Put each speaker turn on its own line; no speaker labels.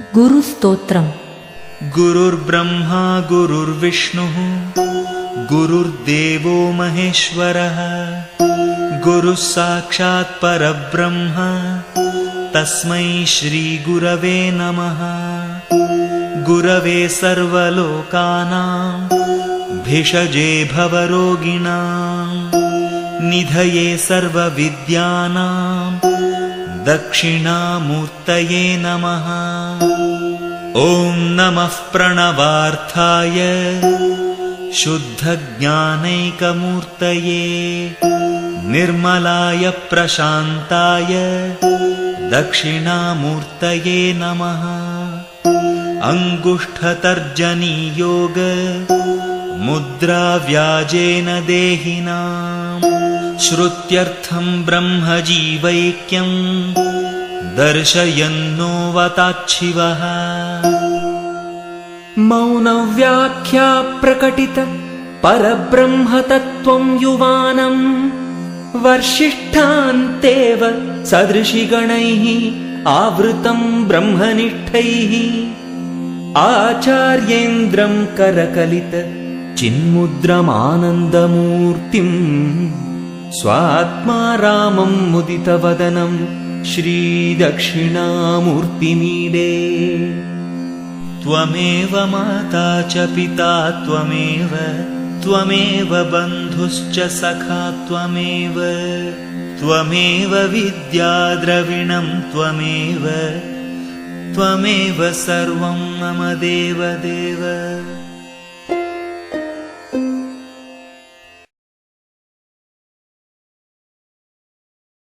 गुरुस्तोत्रम्।
गुरुर्ब्रह्मा गुरुर्विष्णुः गुरुर्देवो महेश्वरः गुरुः साक्षात् परब्रह्म तस्मै श्रीगुरवे नमः। गुरवे सर्वलोकानां भिषजे भवरोगिणां निधये सर्वविद्यानां दक्षिणामूर्तये नमः। ॐ नमः प्रणवार्थाय शुद्धज्ञानैकमूर्तये निर्मलाय प्रशान्ताय दक्षिणामूर्तये नमः। अङ्गुष्ठतर्जनीयोग मुद्राव्याजेन देहिनां श्रुत्यर्थं ब्रह्मजीवैक्यम् दर्शयन्नोवताच्छिवः
मौनव्याख्या प्रकटित परब्रह्मतत्त्वं युवानम् वर्षिष्ठान्तेव सदृशिगणैः आवृतं ब्रह्मनिष्ठैः। आचार्येन्द्रं करकलित चिन्मुद्रमानन्दमूर्तिम् स्वात्मा रामं मुदितवदनं श्रीदक्षिणामूर्तिमीडे।
त्वमेव माता च पिता त्वमेव त्वमेव बन्धुश्च सखा त्वमेव त्वमेव विद्याद्रविणं त्वमेव त्वमेव सर्वं मम देवदेव